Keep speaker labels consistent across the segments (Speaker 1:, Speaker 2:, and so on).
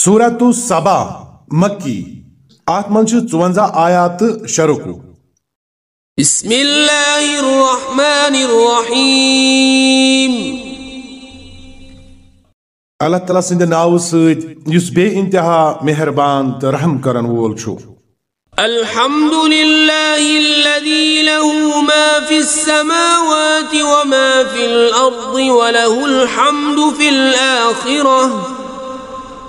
Speaker 1: سورت الصبح مکی ات منچہ آیا تو شروع اللہ الرحمن الرحیم اللہ تعالیٰ سند ناو تعالی بے انتہا مہربان تو رحم کرن وول چھو
Speaker 2: الحمد الحمد للہ الذي له ما في في في السماوات وما الارض وله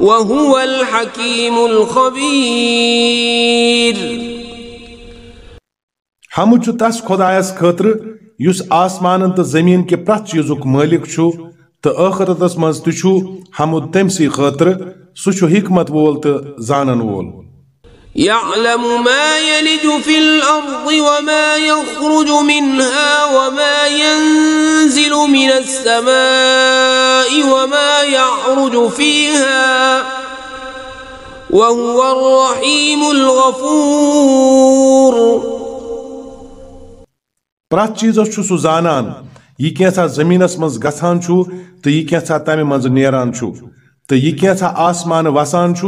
Speaker 2: وَهُوَ الْحَكِيمُ الْخَبِيرُ
Speaker 1: ہم چھو تس خدایس خطر یس آسمان تا زمین کے پرچ چیزوک مالک چھو تا آخرت اس مزد چھو ہم تمسی سی خطر سو چھو حکمت وول تا زانن وول
Speaker 2: يعلم ما يلج في الأرض وما يخرج منها وما ينزل من السماء وما يعرج فيها
Speaker 1: وهو الرحيم الغفور پرٛٮ۪تھ چیٖزَس چھُ سُہ زانان یہِ کینٛژھا زٔمیٖنَس منٛز گسان چھُ تو یہِ کینٛژھا تامی منٛز نیران چھُ تو یہِ کینٛژھا آسمان وَسان چھُ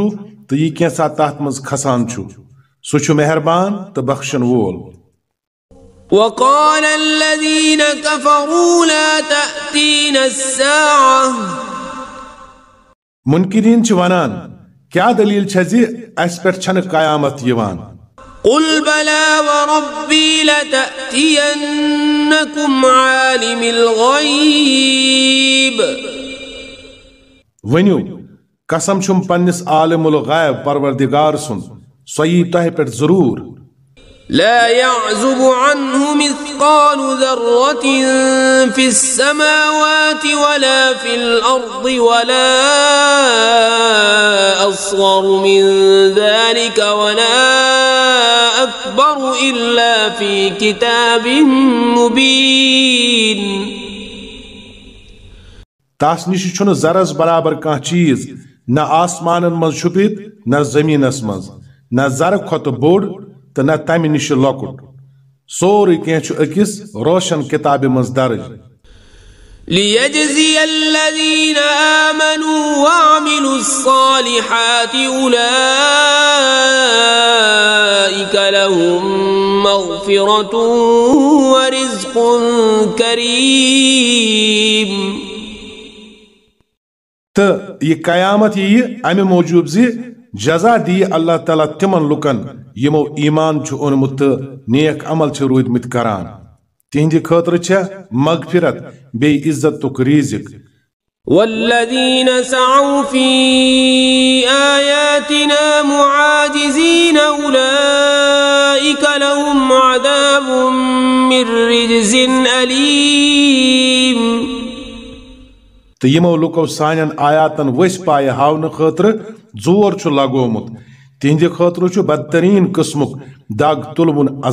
Speaker 1: تو یہ کیسا تحت مز کھسان چھو سو چھو مہربان تو بخشن وول
Speaker 2: وقال الذين كفروا لا تأتين الساعة
Speaker 1: منکرین منقدین ونان کیا دلیل زی پر چھن قیامت یوان قل
Speaker 2: بلا وربی لتأتینکم عالم الغیب
Speaker 1: ونیو قسم چھم پنس عالم الغیب پروردگار سن سوئی تہ پہ ضرور
Speaker 2: لا يعزب عنه مثقال ذرة في السماوات ولا في الأرض ولا أصغر من ذلك ولا أكبر إلا في كتاب مبين
Speaker 1: تاس نشي چون زرز برابر کان چیز نا آسمان مز شپیت نا زمین مز نا زرق خط بود تا نا تامی لکت سور اکیه چو اکیس روشن کتاب مز درج
Speaker 2: لیجزی الذین آمنوا وعملوا الصالحات أُولَئِكَ لهم مَغْفِرَةٌ ورزق كَرِيمٌ
Speaker 1: تو یہ قیامت یہ ام موجوب جزا دی اللہ تعالیٰ تمن لکن یمو ایمان اونمت تو نیک عمل سے رود مت کران تہ خطرج مغفرت
Speaker 2: لهم عذاب من رجز رضقین
Speaker 1: تو یمو لکو سان آیاتن وس پائے ہاؤنہ خاطر زور چھ لگومت تہند خاطر چھ بدترین قسمک دگ الحميد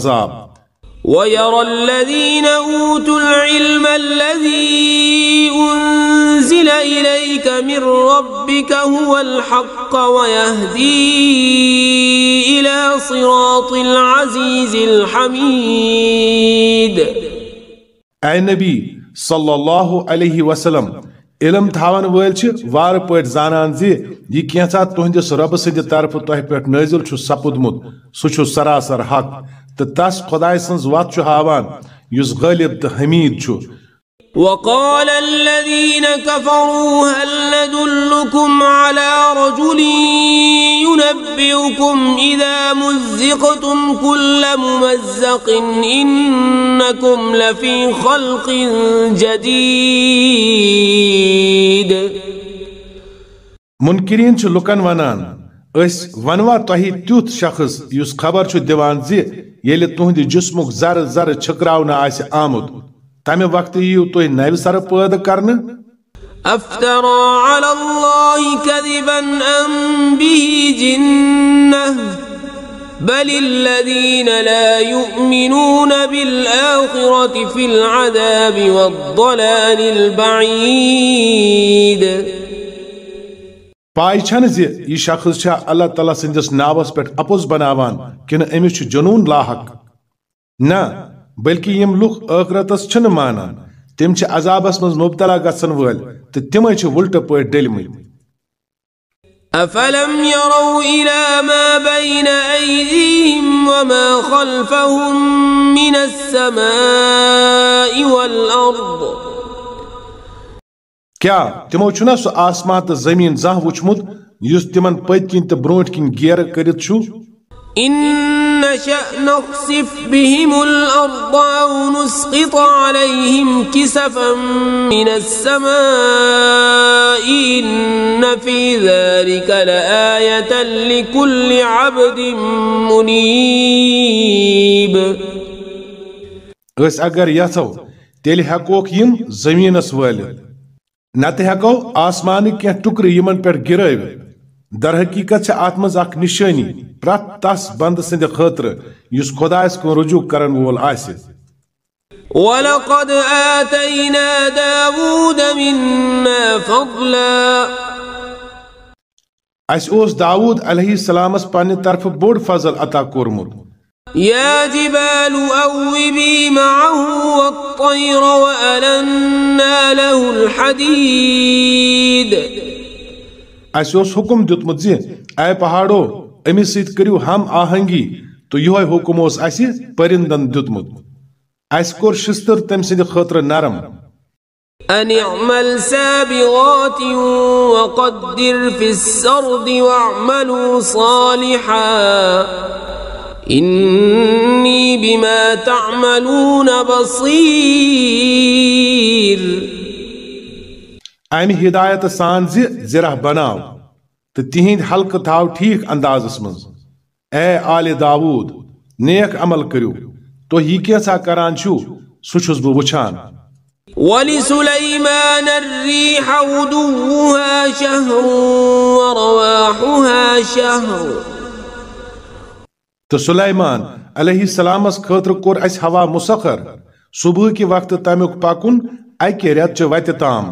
Speaker 1: عذابی اینبی صلی اللہ علیہ وسلم علم تھاون ول پٹ زان کیسا تہندس رب سند طرف تہ پہ نازل سپدمت سہ سراسر حق تو تس خدائے سن وت ہاان اس غالب تو حمید
Speaker 2: وقال
Speaker 1: الذين كفروا هل ندلكم على
Speaker 2: رجل ينبئكم إذا مزقتم كل ممزق إنكم لفي خلق
Speaker 1: جديد منكرين چھ لکن ونان اس ونوا تہی تیوت شخص یس خبر چھ دیوان زی ییلہِ تہنٛدِ جسمُک زر زر چھکراونہٕ آسہِ آمُت تمہ وقت یو تُہۍ نوِ سرٕ پٲدٕ کرنہٕ
Speaker 2: افترى على الله كذبا ام به جنه بل الذين لا يؤمنون بالاخره في العذاب
Speaker 1: والضلال البعيد پاے چھن زِ یہِ شخص چھا اللہ تعالیٰ سٕنٛدِس ناوَس پٮ۪ٹھ اپُز بناوان کِنہٕ أمِس چھُ جنوٗن لاحق نہ بلکہ یم یہ لُھرتس مانان تم عذابس من مبتلا گسن گھن و تمے
Speaker 2: من السماء ڈھل
Speaker 1: کیا تمو تموہ سہ آسما تو زمین زانہ وچمت اس تمن پتن تو بروٹ کن گیر کر
Speaker 2: إن نشأ نخسف بهم الأرض أو نسقط عليهم كسفا من السماء إن في ذلك لآية لكل عبد منيب
Speaker 1: أس أجر يتو تیلہِ ہٮ۪کوکھ يم زمين سوالي نتي هاكو آسماني کینٛہہ ٹُکرٕ یِمن پٮ۪ٹھ در حقیقت اتھ من اخ نشانی پرت تس بند سند خاطر اس خدائس کن رجوع کرن وول آس داود اس پنہ طرف بوڑ فضل عطا
Speaker 2: جبال معه
Speaker 1: کورمت اس حکم دیتمت زی اے پہاڑو امس ست کرو ہم آہنگی تو یہ حکم اس پرندن دیتمت اس کور شستر تم سند خطر نرم
Speaker 2: أن اعمل سابغات وقدر في السرد واعملوا صالحا
Speaker 1: إني بما تعملون بصير امہ ہدایت سان زرہ بناو تو تہند حلقہ تھاو ٹھیک انداز من اے آل داود نیک عمل کرو تو ہی کیسا کران چھو سو چھس بو وچھان
Speaker 2: ولسليمان الريح ودوها شهر ورواحها شهر
Speaker 1: تو سلیمان علیہ السلام اس خطر کور اس ہوا مسخر صبح کی وقت تامک پاکن اکی ریت چو وقت تام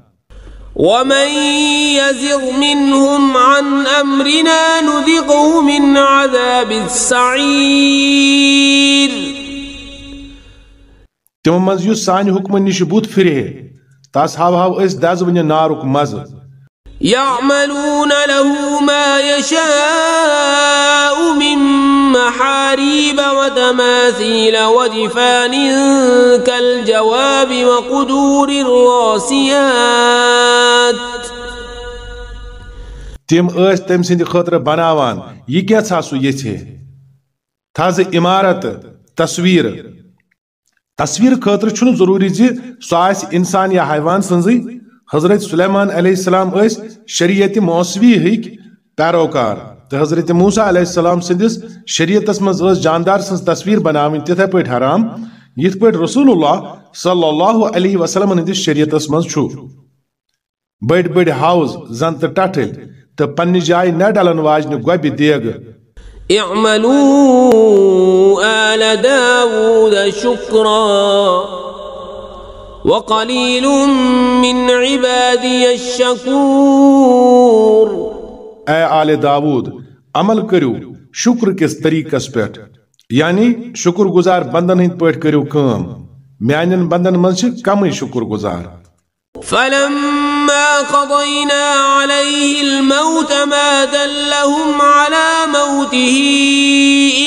Speaker 1: ومن
Speaker 2: يزغ منهم عن أمرنا نذقه من عذاب
Speaker 1: السعير تمو مز یُس سانہِ حُکمہٕ نِش بُتھ پھِرِہے تَس ہاوہاو أسۍ دَزٕ وٕنہِ نارُک مَزٕ
Speaker 2: يعملون له ما يشاء من محاريب وتماثيل ودفان كالجواب
Speaker 1: وقدور
Speaker 2: الراسيات
Speaker 1: تم ٲسۍ تم سٕنٛدِ خطر بناوان یہِ کیٛاہ سا یہ یژھِ تھزٕ عمارت تصویٖر تصویٖر خطر چھُنہٕ ضروٗری جی سُہ آسہِ اِنسان یا حیوان سنزی حضرت سلیمان علیہ السلام اس شریعت موسوی ہک پیروکار تو حضرت موسیٰ علیہ السلام سندس شریعت مز جاندار سن تصویر بناوین تتھے پیٹ حرام یت پیٹ رسول اللہ صلی اللہ علیہ وسلم ہندس شریعت مز چھو بڑ بڑ ہاوز زن تو ٹٹھل تو پنہ جائے نہ ڈلن واجن گوبہ دیگ
Speaker 2: اعملوا آل داود شکرا وقليل من عبادي
Speaker 1: الشكور اے آل داود عمل کرو شکر کس طریقس پیٹ یعنی شکر گزار بندن ہند پیٹ کرو کام میانن بندن من سے کم شکر گزار
Speaker 2: فلما قضينا عليه الموت ما دلهم على موته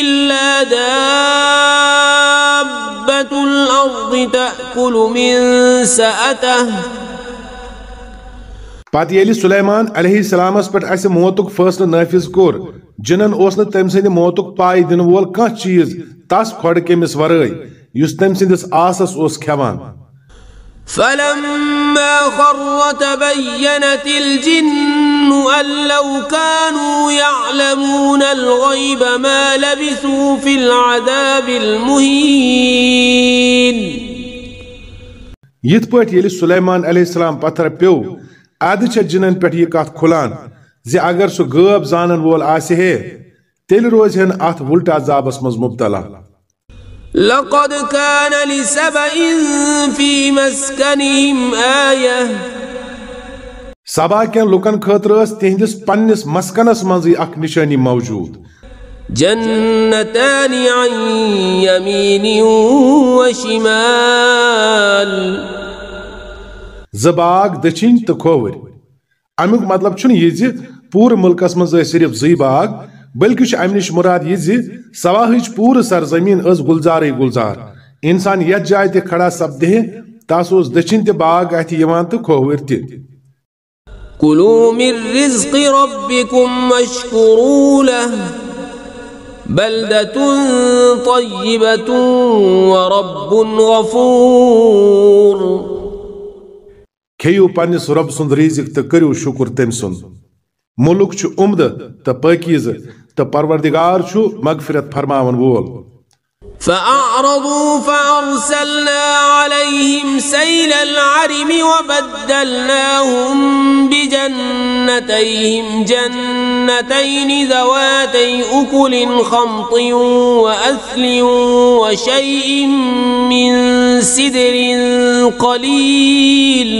Speaker 2: إلا دار الارض تأكل من سأته
Speaker 1: پتہ یل سلیمان علیہ السلام پہ اس موت فیصل نافذ کور جنن اس تم سند موت پائے دن وول کان چیز تس کھوڑ کمس ورائے اس تم سندس آسس اس کھان
Speaker 2: فلما خر تبینت الجن ظن أن لو كانوا يعلمون الغيب ما لبثوا في العذاب المهين
Speaker 1: یتھ پٲٹھۍ ییٚلہِ سلیمان علیہ السلام پتھر پیوٚو ادٕ چھےٚ جِنن پٮ۪ٹھ یہِ کتھ کھُلان زِ اگر سُہ غٲب زانن وول آسہِ ہے تیٚلہِ روزِہن اتھ وُلٹہٕ عذابس منٛز مُبتلا
Speaker 2: لقد كان لسبإ في مسكنهم آية
Speaker 1: سبا کین لکن خطر اس تہندس پنس مسکنس منزی اخ نشانی موجود
Speaker 2: جنتان عن یمین و شمال
Speaker 1: زباغ دچین تو کھوور امیک مطلب چھن یہ زی پور ملکس من صرف زی باغ بلکہ چھ امنش مراد یہ زی سواہچ پور سرزمین از گلزارے گلزار انسان یت جائے تہ کھڑا سپدہ تاس اس دچین تہ باغ اتھ یوان تو کھوور تہ
Speaker 2: كلوا من رزق ربكم واشكروا له
Speaker 1: بلدة طيبة ورب غفور كيو پنس رب سند رزق تو کرو شکر تم سند ملک چھ عمدہ تا پاکیز پروردگار چو مغفرت فرماون وول
Speaker 2: فأعرضوا فأرسلنا عليهم سيل العرم وبدلناهم بجنتيهم جنتين ذواتي أكل خمط وأثل وشيء من
Speaker 1: سدر قليل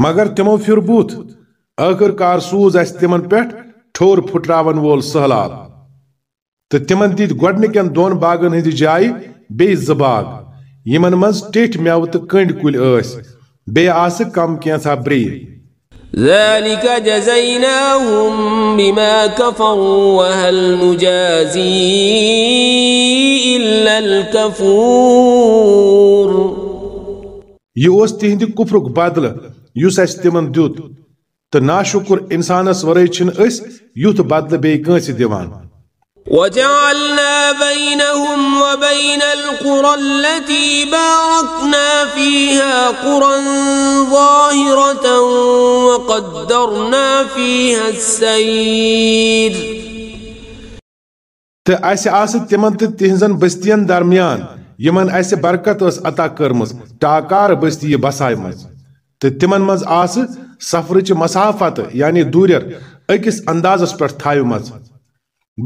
Speaker 1: مگر تمو فربوت اگر کارسوز استمن سوز ٹھور پھٹراون وول سہلاب تو تمن دت گڈنک دون باغن ہند جائے بی ز باغ یمن مز ٹھٹ میو تو کنڈ کل اس بی آس کم کینسا بری
Speaker 2: ذلك جزيناهم بما كفروا وهل
Speaker 1: نجازي الا الكفور یوس تہند کفرک بدل یوس اس تمن دت تو ناشکر انسانس ورے چھن اس یوت بدل بی کنس دیوان
Speaker 2: وجعلنا بينهم وبين القرى التي باركنا فيها قرى ظاهرة
Speaker 1: وقدرنا فيها
Speaker 2: السير
Speaker 1: تأس آسد تمن تتهزن بستين درميان يمن أس بركت اس عطا كرمز تاكار بستي بساي مز تتمن مز آسد سفرچ مسافت يعني دورير أكس اندازس پر تھایو مز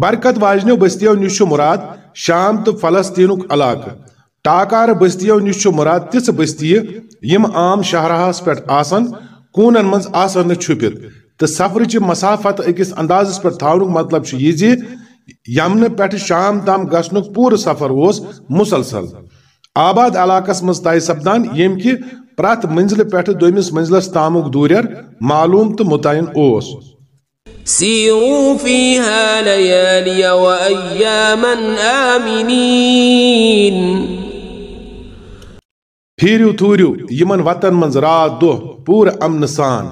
Speaker 1: برکت واجنیو بستیو نش مراد شام تو فلسطین علاقہ ٹاکار بستیو نش مراد تس بستی یم عام آسن آسن مزان چھپت تو سفرچ مسافت اکس اندازس پانک مطلب یہ زمن شام تام گھنک پور سفر اس مسلسل آباد علقس مز طے سپدان کی پرت منزل پیمس منزلس تامک دوریر معلوم تو مطین سيروا فيها ليالي وأياما آمنين پھیرو تھوریو یمن وطن من رات دہ پور امن سان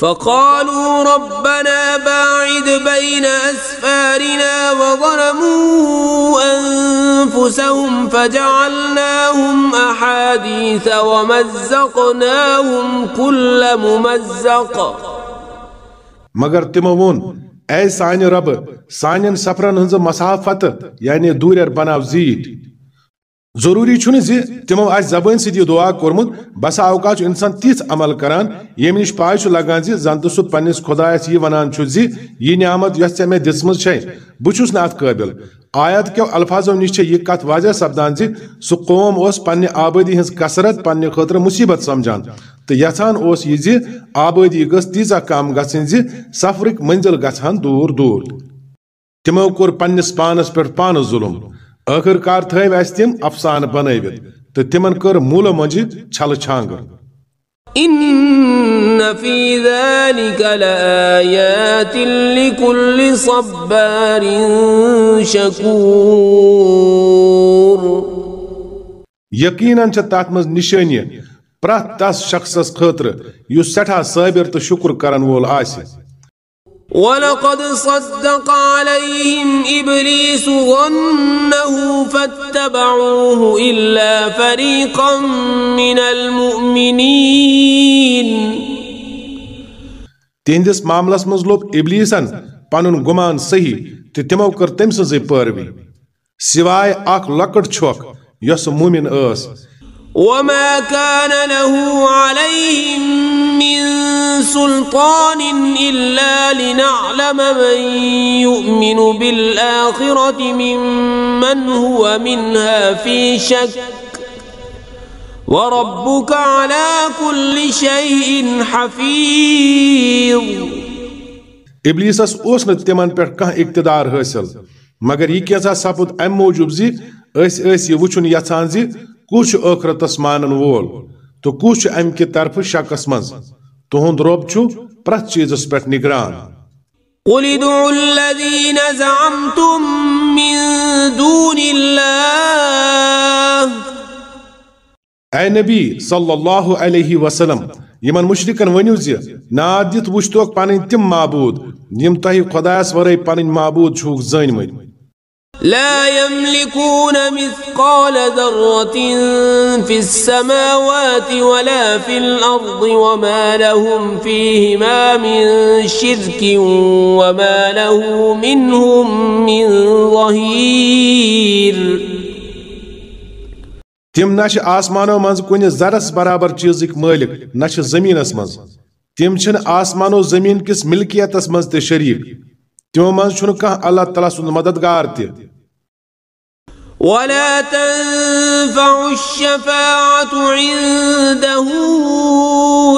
Speaker 2: فقالوا ربنا باعد بين أسفارنا وظلموا أنفسهم فجعلناهم أحاديث ومزقناهم كل ممزق
Speaker 1: مگر تمو وون اے سانی رب سانین سفرن ہنز مسافت یعنی دوریر بناو زیت ضروری چھونی زی تمو آج زبان سی دی دعا کرمون بس آوکا چھو انسان تیس عمل کران یہ منش پائی چھو لگان زی زندس و پنیس خدایس یہ ونان چھو زی یہ نعمت یستے میں دسمز چھائیں بچوس نات قابل کے الفاظوں نش سے یہ کت واضح سپدان قوم اس پنہ آبادی کسرت پنہ خطر مصیبت سمجھان تو اس یہ گس تیزا کام کم زی سفرک منزل گسن دور دور کور پنی پانس پہ پان ظلم کار غرک ویستیم تم افسانہ بنوت تو کر مولو مجی چھل چھانگ
Speaker 2: إن في ذلك لآيات لكل صبار
Speaker 1: شكور یقیناً چھِ تَتھ منٛز نِشٲنہِ پرٛٮ۪تھ تَس شخصس خٲطرٕ یُس سٮ۪ٹھاہ صٲبِر تہٕ شُکُر کرن وول آسہِ
Speaker 2: وَلَقَدْ صَدَّقَ عَلَيْهِمْ إِبْلِيسُ فَاتَّبَعُوهُ
Speaker 1: إِلَّا فَرِيقًا الْمُؤْمِنِينَ تہندس معاملس من لوگ ابلیسن پن غمان صحیح تو تمو کر تم سی پی سوائے اکٹھ اس مومن ث وما كان له عليهم
Speaker 2: من سلطان إلا لنعلم من يؤمن بالآخرة ممن هو منها في شك وربك على كل شيء
Speaker 1: حفيظ ابلیسس اوس نہ تمن پہ کھانا اقتدار حاصل مگر یہ کیسا سپد ام موجوب زی اس اس یہ وچھن یژھان زی کچھ ٲخرتس مانن وول تو کچھ ام کہ طرف شکس مز تہد رب چھ پریت چیز پہ نگران قل ادعوا الذين زعمتم من دون الله اے نبی صلی اللہ علیہ وسلم یمن مشرکن ونیو زی ناد دت وشتوک پنن تم معبود یم تہی خدایس ورے پنن معبود چھوک زٲنمٕتۍ لا يملكون مثقال ذرة
Speaker 2: في السماوات ولا في الأرض وما لهم فيهما من شرك وما له
Speaker 1: منهم من ظهير تم نش آسمانو منز كن زرس برابر چیزك مالك نش زمینس منز تم چن آسمانو زمین کس ملکیتس منز تشریف تیو شنو کان اللہ تعالیٰ سن مددگار تی ولا تنفع
Speaker 2: الشفاعة عنده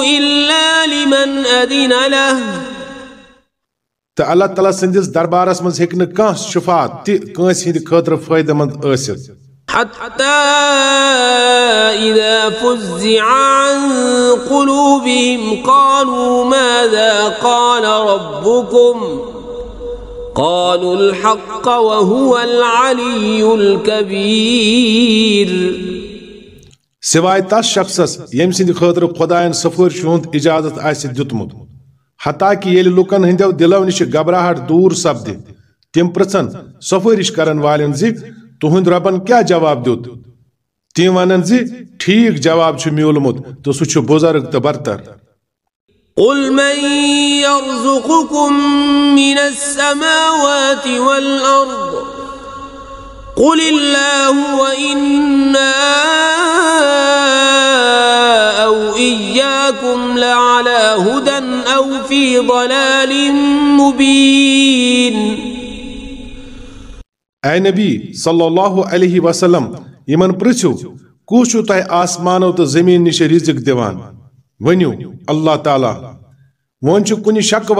Speaker 2: إلا لمن أذن له
Speaker 1: تعالى تعالى تعالیٰ سندس دربارس مز ہیکہ نہ شفاعة تي كان سند ہٕنٛدِ فايدة من أسر
Speaker 2: حتى إذا فزع عن قلوبهم قالوا ماذا قال ربكم قالوا الحق وهو العلي الكبير
Speaker 1: سوائے تس شخصس یم سند خاطر خدائن سفرش اجازت آس دت حتا کہ یل لکن ہندو دلو نش گھبراہٹ دور سپد تم پرچن سفرش کرن والن زی تہند ربن کیا جواب تم زی ٹھیک جواب چھ میولمت تو بزرگ تو برتر
Speaker 2: قل من يرزقكم من السماوات والأرض قل الله وإنا أو إياكم لعلى
Speaker 1: هدى أو في ضلال مبين أي نبي صلى الله عليه وسلم يمن پرسو كوشو تاي آسمانو تو زمين نش رزق ديوان ونیو اللہ تعالیٰ ون کن شک اس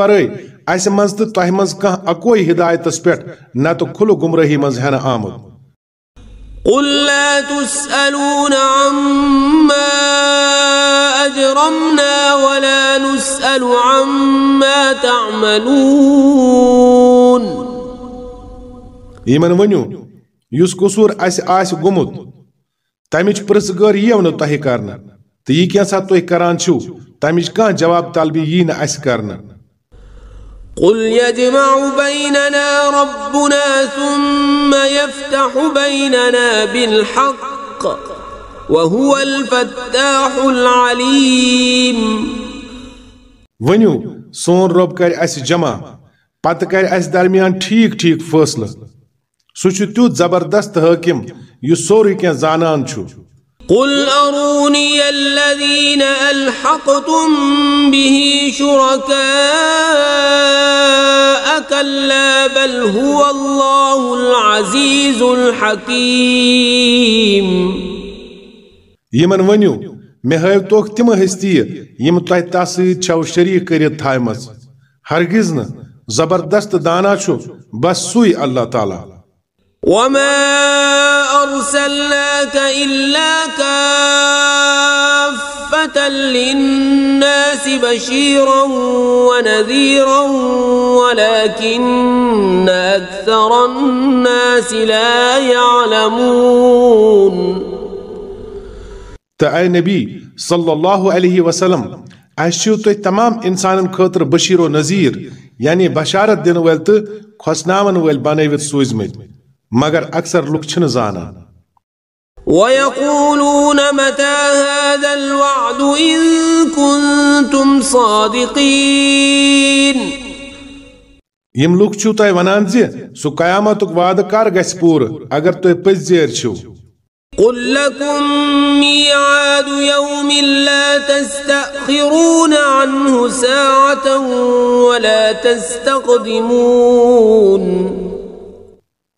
Speaker 1: مز مز تو تہ وس اکوئی ہدایت پہ نت کھلو گمرہی مز ہنہ آمد
Speaker 2: قل لا تسألون عما عما أجرمنا ولا نسأل تعملون
Speaker 1: قصور اس گوت تم پرسگر یو نی کرنا تو یہ کیسا تو کران چھو جواب طالبی یہ نہ کرنا
Speaker 2: قل ربنا ثم کی سا بالحق
Speaker 1: تم الفتاح طلبی ونیو سون رب کر جمع پہ کر درمیان ٹھیک ٹھیک فاصلہ سہ زبردست تبردست یہ سوری سور زانان چھو
Speaker 2: قل الذين به شركاء كلا بل هو الله العزيز الحكيم
Speaker 1: مي ہوك تميت يم تيہ تس ستى چو شريک كرت تھائم ہرگز نبردست دانہ چھ بس سي اللہ تعال أرسلناك
Speaker 2: إلا كافة للناس بشيرا ونذيرا ولكن
Speaker 1: أكثر الناس لا يعلمون تأي نبي صلى الله عليه وسلم أشيو تو تمام إنسان كتر بشير و يعني یعنی بشارت دين وٲلۍ خسنامن کھۄژناون وٲلۍ مگر اکثر لوگ چھن زانان
Speaker 2: ويقولون متى هذا الوعد إن كنتم صادقين
Speaker 1: يم لوك چھو تاي ونان زي سو قيامتك وعد كار گس پور اگر تو پزير چھو
Speaker 2: قل لكم ميعاد يوم لا تستأخرون عنه ساعة ولا تستقدمون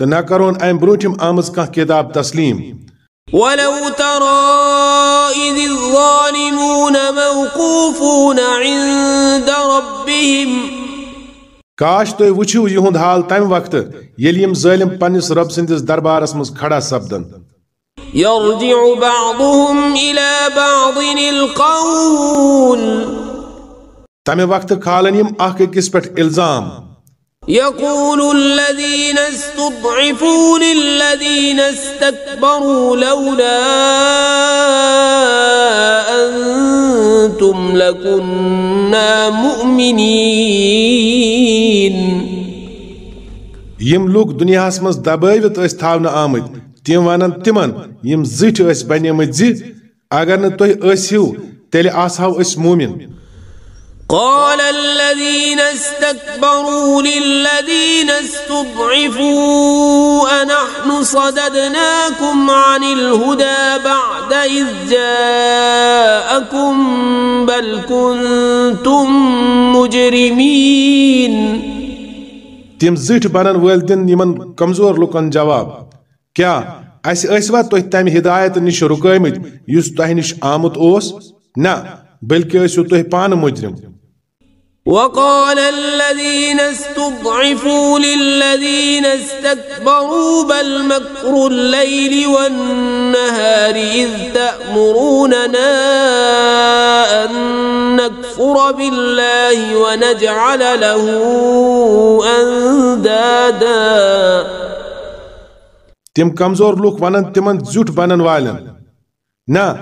Speaker 1: تو نہ کرون ایم بروچم آمز کا کتاب تسلیم ولو ترى
Speaker 2: إذ الظالمون موقوفون عند ربهم
Speaker 1: کاش تو وچھو یہند حال تم وقت یلیم ظالم پنس رب سندس دربار اسمز کھڑا سبدن يرجع بعضهم الى
Speaker 2: بعض القول
Speaker 1: تم وقت کھالن یم اخ کس پٹ الزام
Speaker 2: يقول الذين استضعفوا للذين استكبروا لولا
Speaker 1: أنتم لكنا مؤمنين لنہس مبوت ثو آمت تم ون تمن زنیمت زر نو تیل آس اس مومن قال
Speaker 2: الذين استكبروا للذين استضعفوا أنحن صددناكم عن الهدى بعد إذ
Speaker 1: جاءكم بل كنتم مجرمين تم زيت بانن والدن يمن كمزور لكن جواب كيا أسي أسوا تهتم هداية نش رقائمت نش آمد أوس نا بلکہ ٲسِو تُہۍ پان مُجرِم
Speaker 2: وقال الذين استضعفوا للذين استكبروا بل مكر الليل والنهار إذ تأمروننا أن نكفر بالله ونجعل
Speaker 1: له أندادا تم کمزور لوك ونن تمن زوت بنن والن نا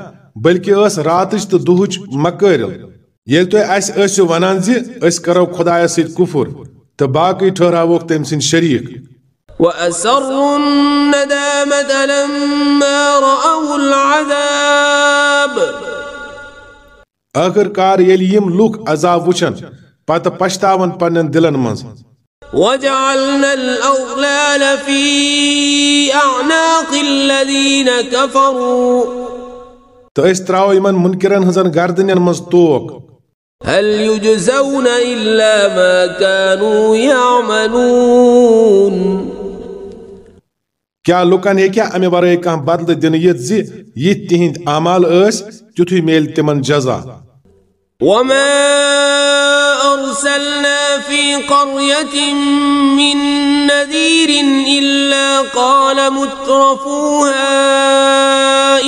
Speaker 1: بلکہ اس راتش تو دُہٕچ مکٲرِل یل تھی اس ونان زی اس کرو خدایس سید کفر تو باقی ٹھہراوک تم سن شریک وأسروا
Speaker 2: الندامة لما رأوا العذاب
Speaker 1: آخر کار یل یم لوک عذاب وچن پتہ پشتاون پنن دلن منز
Speaker 2: وجعلنا
Speaker 1: الأغلال في
Speaker 2: أعناق
Speaker 1: الذين كفروا تو اس تراو ایمن منکرن ہزن گردنین منز توک هل يجزون إلا ما كانوا يعملون क्या लुकन हेक्या अमे वरय कह बदल दिन यत जि यि तिहिंद अमाल अस तिथु मेल تمن جزا وما
Speaker 2: أرسلنا في قرية من نذير إلا قال مترفوها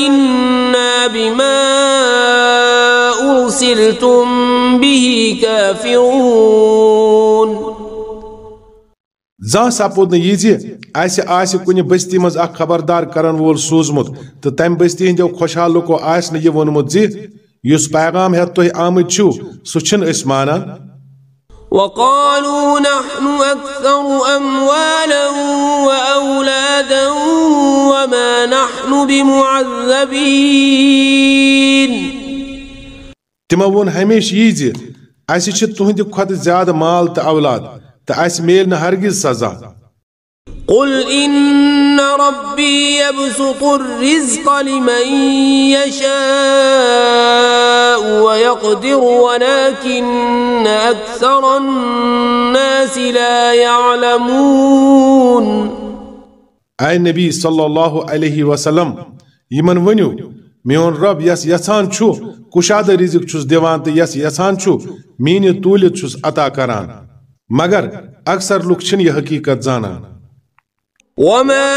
Speaker 2: إنا بما
Speaker 1: أرسلتم به كافرون زان سپود نہ ز سپہ جی، بستی مز اخ خبردار کرن وول سوزمت تو تم بستی ہندو خوشحال نہ یہ ونمت زی جی، یس پیغام ہے تی آمت چھو چھن اس
Speaker 2: وقالوا نحن نحن اكثر اموالا واولادا
Speaker 1: وما بمعذبين تموون هميش يزي اسي چه اسہ چھ زياد مال تا اولاد تا اسي ميل نہٕ سزا قل
Speaker 2: إن ربي يبسط الرزق لمن يشاء ويقدر ولكن أكثر الناس
Speaker 1: لا يعلمون أي نبي صلى الله عليه وسلم يمن ونيو ميون رب يس یژھان چھُ کُشادٕ رِزق چھُس دِوان تہٕ يس یژھان چھُ میٖنہِ توٗلِتھ چھُس عطا کران مگر اکثر لُکھ چھِنہٕ یہِ حقیٖقت زانان وما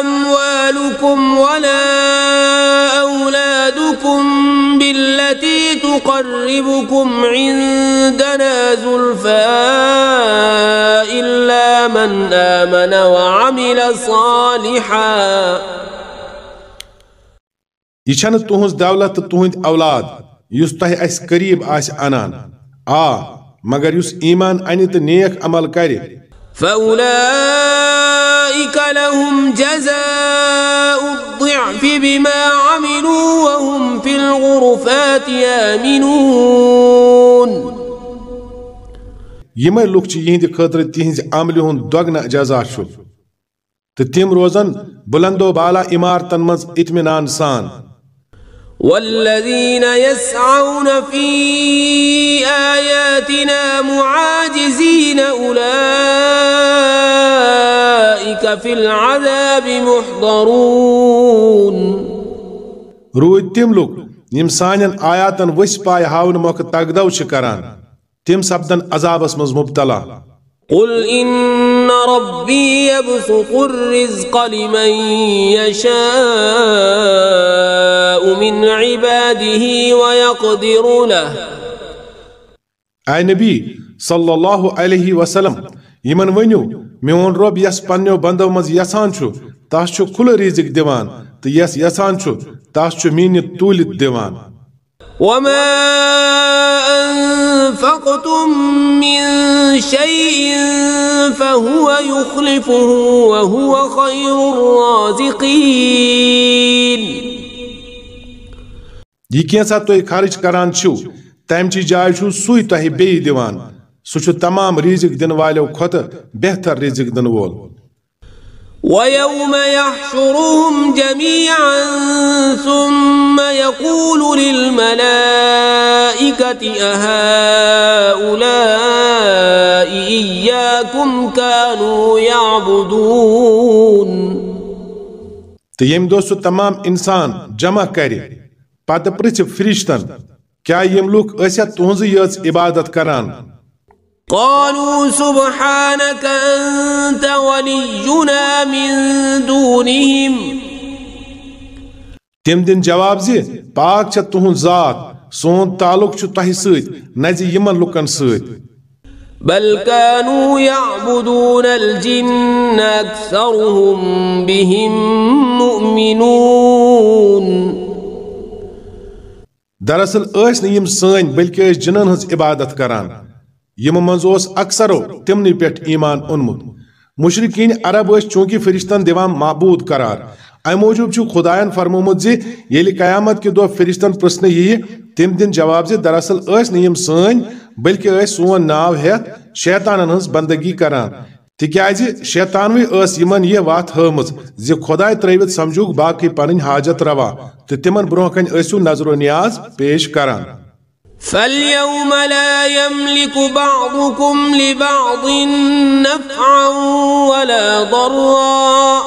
Speaker 2: أموالكم ولا أولادكم بالتي تقربكم عندنا زلفاء إلا من آمن وعمل صالحاً
Speaker 1: يشان छन دولة दौलत أولاد औलाद أس قريب أس أنان آ مگر يس إيمان آني تنيك عمل كاري فأولئك
Speaker 2: لهم جزاء الضعف بما عملوا
Speaker 1: وهم في الغرفات آمنون يما لوك چي يهند خاطر تہنز عمل ہن دوگنا جزا چھ تہ روزن بلندو بالا عمارتن من اطمینان سان
Speaker 2: والذين يسعون في آياتنا معاجزين أولئك في العذاب
Speaker 1: محضرون رويد تم لوگ يم سانين آياتن وش پاي هاون موقع تاقدو شكران تم سبدن عذاب اسمز مبتلا قل إن ربي يبسط
Speaker 2: الرزق لمن يشاء من عباده ويقدر له
Speaker 1: اي نبي صلى الله عليه وسلم يمن ونيو ميون رب یس پنیو بندو مز يسان چھو تس چھو كل رزق ديوان تو يس يسان چھو تس چھو مين تولت ديوان وما أن أنفقتم
Speaker 2: من شيء فهو يخلفه وهو خير الرازقين
Speaker 1: یہ کینسا کی خرچ چھو تم چی جائے چھو سوی تہی دیوان سو چھو تمام رزق دن والو بہتر رزق دن وول
Speaker 2: ويوم يحشرهم جميعا ثم يقول للملائكة
Speaker 1: أهؤلاء إياكم كانوا يعبدون تيم دوسو تمام إنسان جمع كري پتہ پرژھ فرشتن کیا یم لوک ٲسیا تُہنٛزٕے یٲژ عبادت کران قالوا سبحانك أنت ولينا
Speaker 2: من دونهم
Speaker 1: تم دن جواب زي پاک چھ تہن ذات سون تعلق چھ تہ سۭتۍ نہ زِ یمن لُکن سۭتۍ
Speaker 2: بل كانوا يعبدون الجن أكثرهم
Speaker 1: بهم مؤمنون دراصل ٲسۍ نہٕ یِم سٲنۍ بٔلکہِ ٲسۍ جِنن ہٕنٛز عبادت کران و مز اکثروں پیٹھ ایمان اونمد مشرقین عرب اس چونکہ فرشتن دیوان معبود قرار موجوب خدایان موجود خداین یہ لی قیامت کے دو فرشتن پرسنے یہ تم دن جواب زی دراصل اس نیم سنگ بلکہ ایس سون ناو ہے شیطانن ہز بندگی کران یمن یہ وات ہمز زی خدای ترويت سمجھوک باقی پنن حاجت روا تو تمن بروہ کن اسو نظر و نیاز پیش کران
Speaker 2: فاليوم
Speaker 1: لا يملك
Speaker 2: بعضكم لبعض نفعا ولا ضرا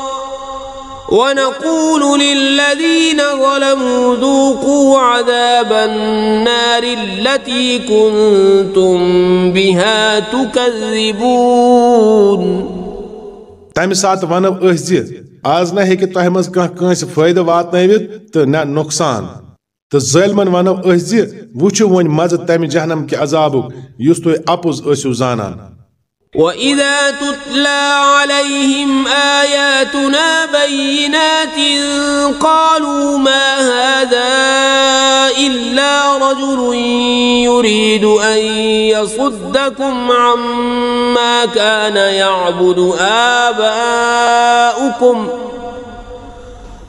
Speaker 2: ونقول للذين ظلموا ذوقوا عذاب النار التي كنتم
Speaker 1: بها تكذبون تم سات ونب أسۍ ازنا آز نہ ہیٚکہِ فايدة منٛز کانٛہہ کٲنٛسہِ نقصان تزالمن ظلمن ونو وچو وان مازد تامي جهنم كہِ عذابو یُس اپوز اپُز ٲسِو زانان
Speaker 2: وإذا تتلى عليهم آياتنا بينات قالوا ما هذا إلا رجل يريد أن يصدكم عما كان يعبد آباؤكم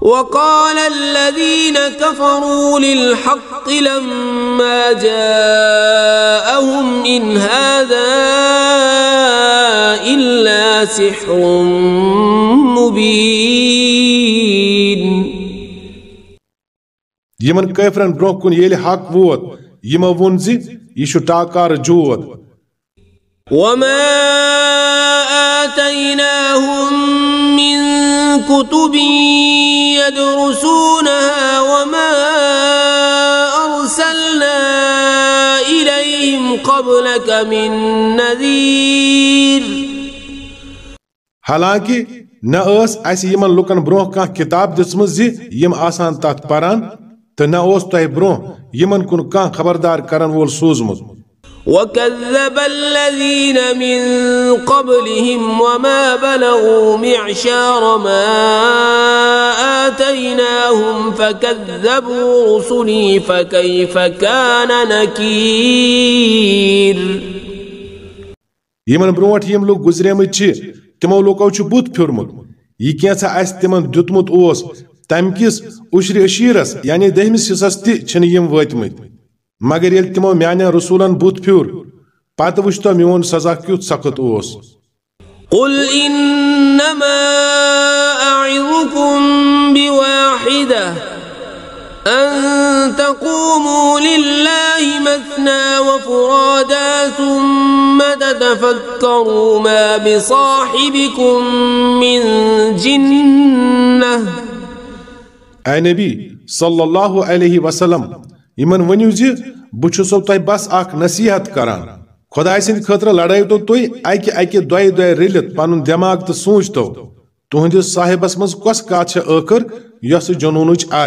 Speaker 2: وقال الذين كفروا للحق لما جاءهم إن هذا إلا سحر
Speaker 1: مبين يمن كافرن برونكن يلي حق ووت يما ونزي يشو تاكار جود وما آتينا
Speaker 2: كتب يدرسونها وما أرسلنا إليهم قبلك من نذير
Speaker 1: حالانکہ نہ ٲس اسہِ یِمن لُکن برٛونٛہہ کانٛہہ کِتاب دِژمٕژ زِ یِم آسان تتھ پران تہٕ نہ اوس تۄہہِ برٛونٛہہ یِمن کُن کانٛہہ خبردار کرن وول سوٗزمُت
Speaker 2: وكذب الذين من قبلهم وما بلغوا معشار ما آتيناهم فكذبوا رسلي فكيف كان نكير
Speaker 1: يمن بروات يملو لوگ گزریمٕتۍ چھِ تِمو لوکو چھُ بُتھ پھیوٗرمُت یہِ کینٛژھا اسہِ تِمن دیُتمُت اوس تمہِ کِس اُشرِ أشیٖرس یعنی دٔہمِس حِصس تہِ چھِنہٕ یِم مگر ییٚلہِ تِمو میانٮ۪ن رسوٗلن بُتھ پھیوٗر پتہٕ وٕچھتو میون سزا سخت اوس قل
Speaker 2: انما اعظكم بواحده ان تقوموا لله مثنى وفرادا ثم تتفكروا ما بصاحبكم
Speaker 1: من جنه اي نبي صلى الله عليه وسلم یمن ونیو زی نو سو تہ بس اخہ نصیحت کران كران خدے سند خاطر لڑتو تی اک اک دے دی رلت پن دماغ تو سونچ تو تسس صاحب مز كس كاتر یس جنونچہ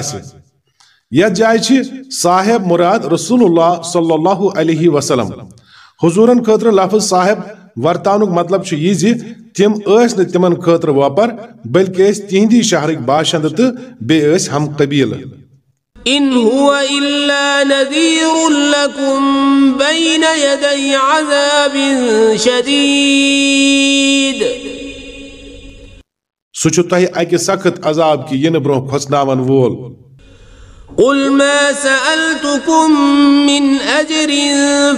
Speaker 1: یھ جائ صاحب مراد رسول اللہ صلی اللہ علیہ وسلم حضورن خاطر لفظ صاحب وتان مطلب یہ تم اس نمن خاطر واپر بلكہ ايس تہندى شہرک باشند تو بیيے ہم قبيل
Speaker 2: إن هو إلا نذير لكم بين يدي عذاب شديد
Speaker 1: سُہ تۄہہِ سخت عذاب کہِ یِنہٕ برٛونٛہہ کھۄژناوَن وول
Speaker 2: قل ما سألتكم من أجر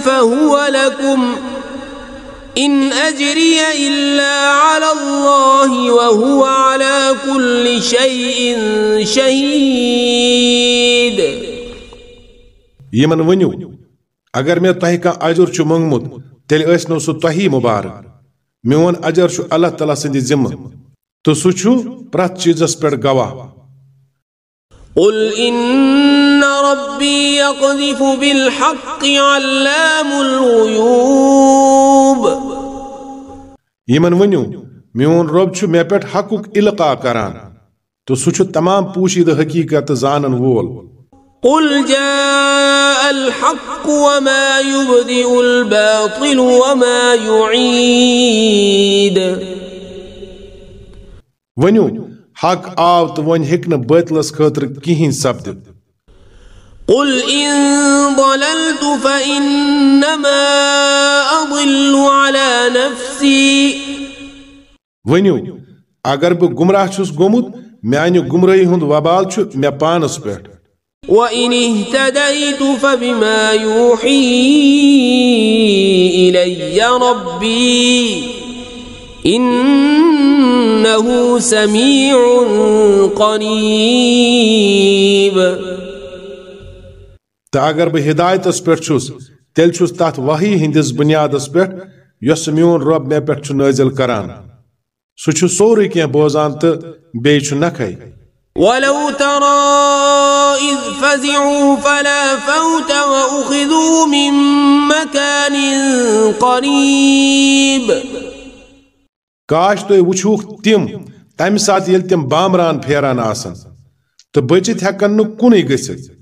Speaker 2: فهو لكم إن أجري إلا على الله وهو على كل شيء شهيد
Speaker 1: يمن ونيو اگر مے تۄہہِ کا عجر چھُ منٛگمُت تل ٲسۍ سو سُہ مبارك مُبارک عجر شو الله اللہ سندي زم تو سو سُہ پرات پرٛٮ۪تھ چیٖزس پٮ۪ٹھ گواہ قل
Speaker 2: إن ربي يقذف بالحق علام
Speaker 1: الغيوب یمن ونیو میون رب چھ مے پٹ حقق القا کران تو سوچو تمام تمام پوشید حقیقت زانن وول
Speaker 2: قل جاء الحق وما يبدئ
Speaker 1: الباطل وما يعيد ونیو حق آوت ون حقن بطلس خطر خاطر کہین سپدت
Speaker 2: قل إن ضللت فإنما أضل على نفسي
Speaker 1: ونيو اگر بہٕ گمراہ چھُس گوٚمُت میانہِ گمرائی ہُنٛد وبال چھُ مےٚ پانس پٮ۪ٹھ
Speaker 2: وإن اهتديت فبما يوحي إلي ربي إنه
Speaker 1: سميع قريب تو اگر بہ ہدایت پہ چھس تیل چھس تات وحی ہندس بنیاد پہ یس میون رب مے پہ نازل کران سو سوری کی بوزان تو بیس نکھے ولو ترى
Speaker 2: إذ فزعوا فلا فوت وأخذوا من مكان
Speaker 1: قريب کاش تو وچھوک تیم تیم سات یل تیم بامران پھیران آسن تو بچت ہکن نو کنی گسید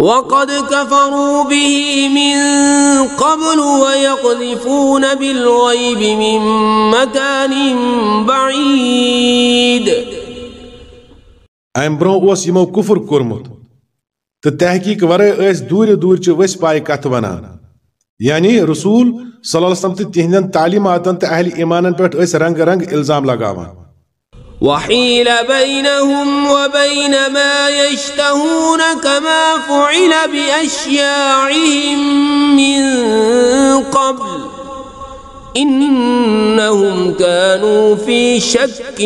Speaker 1: وقد
Speaker 2: كفروا به من قبل ويقذفون بالغيب من مكان بعيد
Speaker 1: أم برٛونٛہہ اوس يمو كفر کوٚرمُت تتحقیق تحقیٖق أس دوٗرِ دوٗرِ چه ؤسۍ پایہِ کتھٕ ونان یعنی رسول صلى الله عليه وسلم تہٕ تِہنٛدٮ۪ن تأهل تہٕ پر أس رنگ رنگ الزام لگاوان
Speaker 2: وحيل بينهم وبين ما يشتهون كما فعل بأشياعهم من قبل إنهم كانوا في شك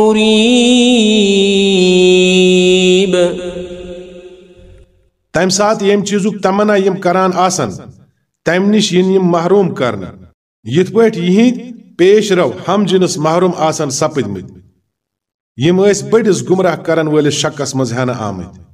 Speaker 1: مريب تم سات يم چيزوك تمنا يم کران آسن تم نش ين يم محروم کرن یتھ يهيد پیش رو ہم جنس محروم آسن سپد مت بڑس گمراہ کرن ولس شکس ہینہ آمت